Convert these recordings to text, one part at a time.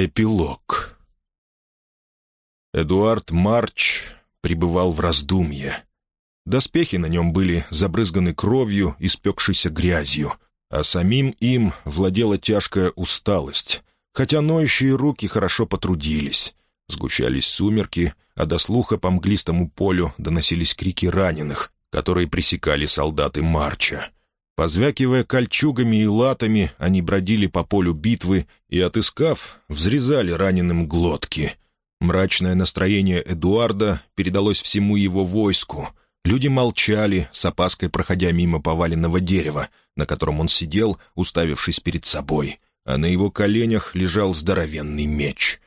Эпилог Эдуард Марч пребывал в раздумье. Доспехи на нем были забрызганы кровью и спекшейся грязью, а самим им владела тяжкая усталость, хотя ноющие руки хорошо потрудились. Сгущались сумерки, а до слуха по мглистому полю доносились крики раненых, которые пресекали солдаты Марча. Позвякивая кольчугами и латами, они бродили по полю битвы и, отыскав, взрезали раненым глотки. Мрачное настроение Эдуарда передалось всему его войску. Люди молчали, с опаской проходя мимо поваленного дерева, на котором он сидел, уставившись перед собой, а на его коленях лежал здоровенный меч.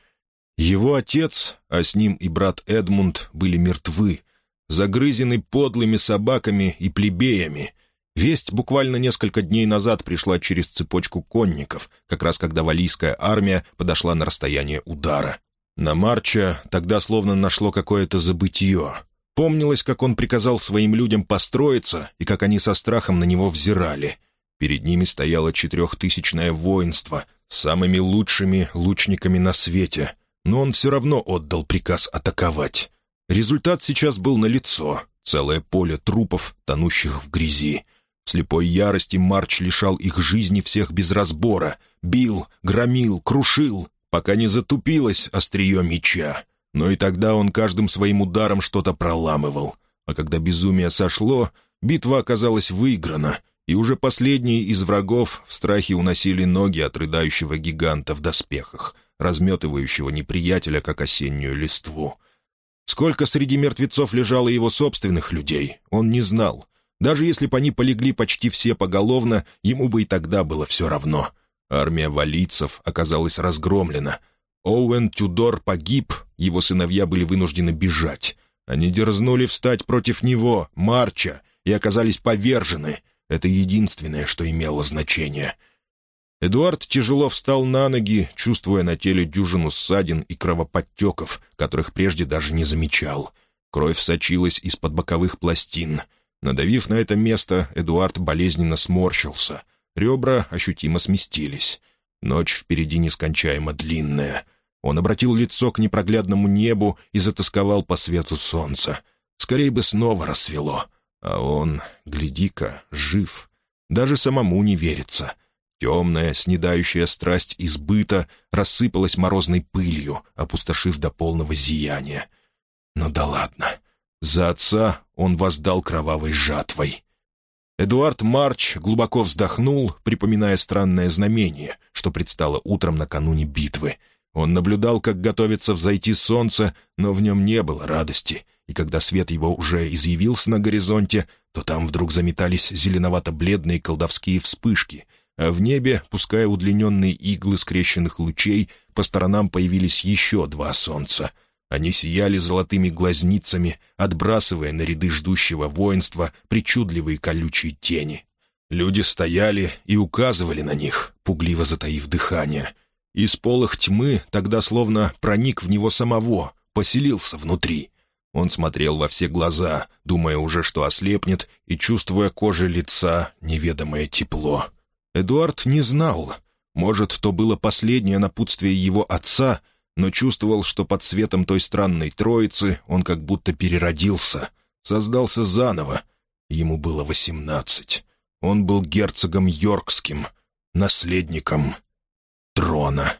Его отец, а с ним и брат Эдмунд, были мертвы, загрызены подлыми собаками и плебеями — Весть буквально несколько дней назад пришла через цепочку конников, как раз когда валийская армия подошла на расстояние удара. На Марча тогда словно нашло какое-то забытье. Помнилось, как он приказал своим людям построиться и как они со страхом на него взирали. Перед ними стояло четырехтысячное воинство с самыми лучшими лучниками на свете, но он все равно отдал приказ атаковать. Результат сейчас был налицо — целое поле трупов, тонущих в грязи. В слепой ярости Марч лишал их жизни всех без разбора. Бил, громил, крушил, пока не затупилось острие меча. Но и тогда он каждым своим ударом что-то проламывал. А когда безумие сошло, битва оказалась выиграна, и уже последние из врагов в страхе уносили ноги от рыдающего гиганта в доспехах, разметывающего неприятеля, как осеннюю листву. Сколько среди мертвецов лежало его собственных людей, он не знал — даже если бы они полегли почти все поголовно, ему бы и тогда было все равно. Армия валийцев оказалась разгромлена. Оуэн Тюдор погиб, его сыновья были вынуждены бежать. Они дерзнули встать против него, Марча, и оказались повержены. Это единственное, что имело значение. Эдуард тяжело встал на ноги, чувствуя на теле дюжину ссадин и кровоподтеков, которых прежде даже не замечал. Кровь сочилась из-под боковых пластин — Надавив на это место, Эдуард болезненно сморщился. Ребра ощутимо сместились. Ночь впереди нескончаемо длинная. Он обратил лицо к непроглядному небу и затасковал по свету солнца. Скорее бы снова рассвело. А он, гляди-ка, жив. Даже самому не верится. Темная, снедающая страсть избыта рассыпалась морозной пылью, опустошив до полного зияния. Ну да ладно. За отца он воздал кровавой жатвой. Эдуард Марч глубоко вздохнул, припоминая странное знамение, что предстало утром накануне битвы. Он наблюдал, как готовится взойти солнце, но в нем не было радости, и когда свет его уже изъявился на горизонте, то там вдруг заметались зеленовато-бледные колдовские вспышки, а в небе, пуская удлиненные иглы скрещенных лучей, по сторонам появились еще два солнца — они сияли золотыми глазницами, отбрасывая на ряды ждущего воинства причудливые колючие тени. Люди стояли и указывали на них, пугливо затаив дыхание. Из полых тьмы тогда словно проник в него самого, поселился внутри. Он смотрел во все глаза, думая уже, что ослепнет, и чувствуя кожей лица неведомое тепло. Эдуард не знал. Может, то было последнее напутствие его отца — но чувствовал, что под светом той странной троицы он как будто переродился, создался заново. Ему было восемнадцать. Он был герцогом Йоркским, наследником трона.